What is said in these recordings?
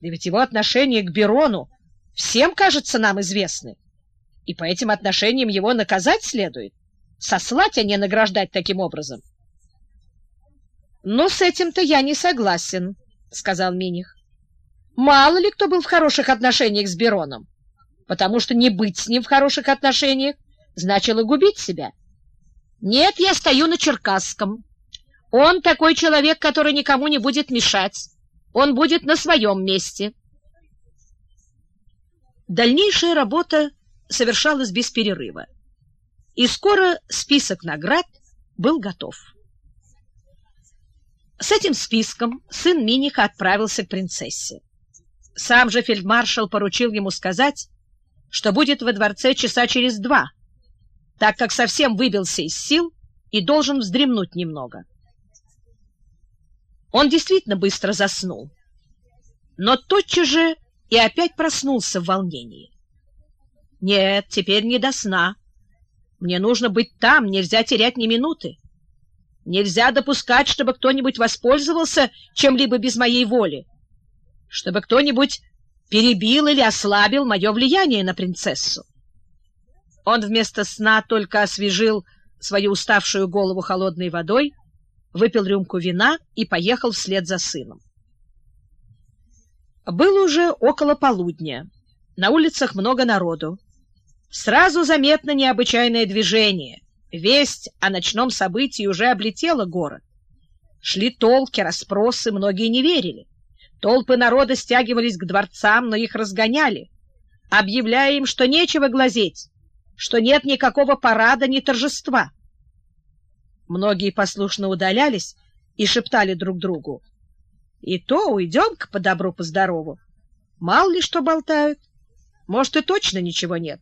Да ведь его отношение к Берону всем, кажется, нам известны. И по этим отношениям его наказать следует, сослать, а не награждать таким образом. — Но с этим-то я не согласен, — сказал Миних. — Мало ли кто был в хороших отношениях с Бероном, потому что не быть с ним в хороших отношениях значило губить себя. Нет, я стою на Черкасском. Он такой человек, который никому не будет мешать. Он будет на своем месте. Дальнейшая работа совершалась без перерыва, и скоро список наград был готов. С этим списком сын Миниха отправился к принцессе. Сам же фельдмаршал поручил ему сказать, что будет во дворце часа через два, так как совсем выбился из сил и должен вздремнуть немного. Он действительно быстро заснул, но тотчас же и опять проснулся в волнении. Нет, теперь не до сна. Мне нужно быть там, нельзя терять ни минуты. Нельзя допускать, чтобы кто-нибудь воспользовался чем-либо без моей воли, чтобы кто-нибудь перебил или ослабил мое влияние на принцессу. Он вместо сна только освежил свою уставшую голову холодной водой, выпил рюмку вина и поехал вслед за сыном. Было уже около полудня. На улицах много народу. Сразу заметно необычайное движение. Весть о ночном событии уже облетела город. Шли толки, расспросы, многие не верили. Толпы народа стягивались к дворцам, но их разгоняли, объявляя им, что нечего глазеть, что нет никакого парада, ни торжества. Многие послушно удалялись и шептали друг другу. И то уйдем-ка по добру, по здорову. Мало ли что болтают. Может, и точно ничего нет.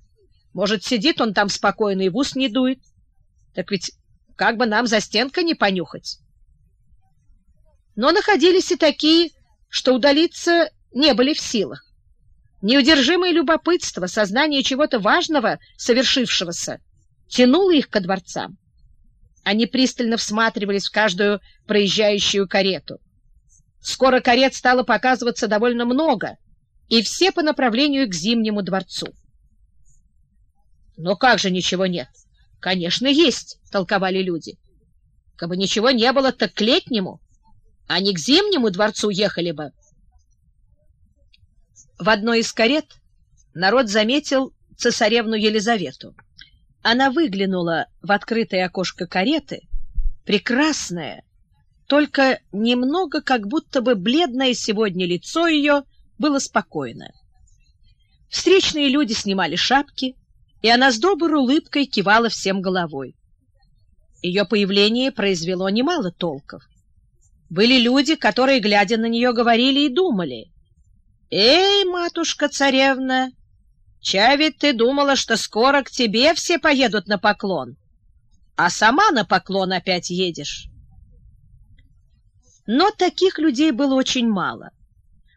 Может, сидит он там спокойно и в ус не дует. Так ведь как бы нам за стенкой не понюхать. Но находились и такие, что удалиться не были в силах. Неудержимое любопытство, сознание чего-то важного, совершившегося, тянуло их ко дворцам. Они пристально всматривались в каждую проезжающую карету. Скоро карет стало показываться довольно много, и все по направлению к Зимнему дворцу. «Но как же ничего нет?» «Конечно, есть», — толковали люди. «Кабы ничего не было, так к летнему, а не к Зимнему дворцу ехали бы». В одной из карет народ заметил цесаревну Елизавету. Она выглянула в открытое окошко кареты, прекрасная, только немного как будто бы бледное сегодня лицо ее было спокойно. Встречные люди снимали шапки, и она с доброй улыбкой кивала всем головой. Ее появление произвело немало толков. Были люди, которые, глядя на нее, говорили и думали. «Эй, матушка-царевна, ведь ты думала, что скоро к тебе все поедут на поклон, а сама на поклон опять едешь». Но таких людей было очень мало.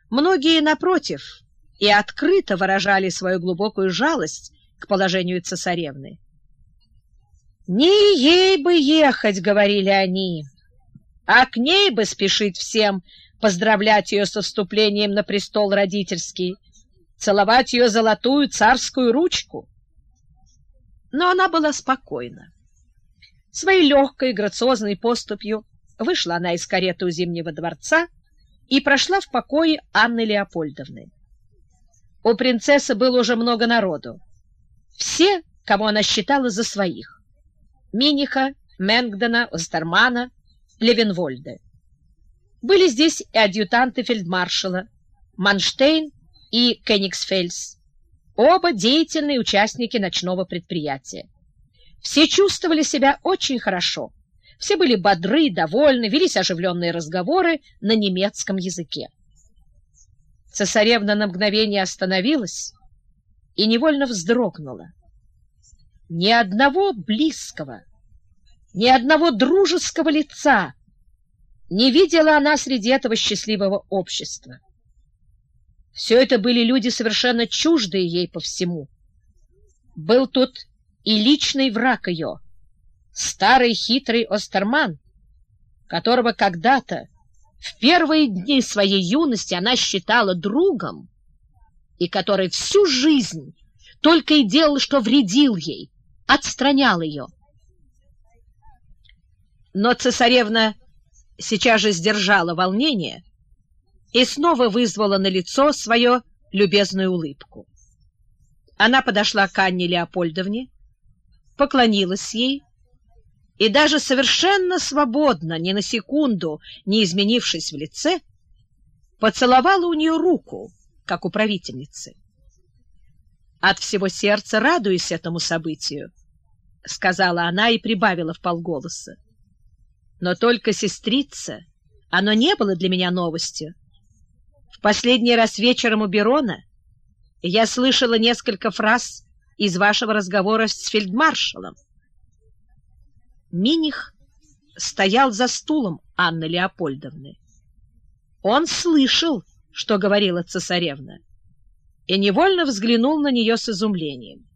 Многие, напротив, и открыто выражали свою глубокую жалость к положению цесаревны. «Не ей бы ехать», — говорили они, — «а к ней бы спешить всем поздравлять ее со вступлением на престол родительский, целовать ее золотую царскую ручку». Но она была спокойна. Своей легкой, грациозной поступью Вышла она из кареты у Зимнего дворца и прошла в покое Анны Леопольдовны. У принцессы было уже много народу. Все, кого она считала за своих. Миниха, Менгдена, Остермана, Левенвольде. Были здесь и адъютанты фельдмаршала, Манштейн и Кенигсфельс, оба деятельные участники ночного предприятия. Все чувствовали себя очень хорошо. Все были бодры, довольны, велись оживленные разговоры на немецком языке. Цесаревна на мгновение остановилась и невольно вздрогнула. Ни одного близкого, ни одного дружеского лица не видела она среди этого счастливого общества. Все это были люди, совершенно чуждые ей по всему. Был тут и личный враг ее — старый хитрый Остерман, которого когда-то в первые дни своей юности она считала другом, и который всю жизнь только и делал, что вредил ей, отстранял ее. Но цесаревна сейчас же сдержала волнение и снова вызвала на лицо свою любезную улыбку. Она подошла к Анне Леопольдовне, поклонилась ей и даже совершенно свободно, ни на секунду не изменившись в лице, поцеловала у нее руку, как у правительницы. «От всего сердца радуюсь этому событию», — сказала она и прибавила в полголоса. «Но только сестрица, оно не было для меня новостью. Последний раз вечером у Берона я слышала несколько фраз из вашего разговора с фельдмаршалом. Миних стоял за стулом Анны Леопольдовны. Он слышал, что говорила цесаревна, и невольно взглянул на нее с изумлением.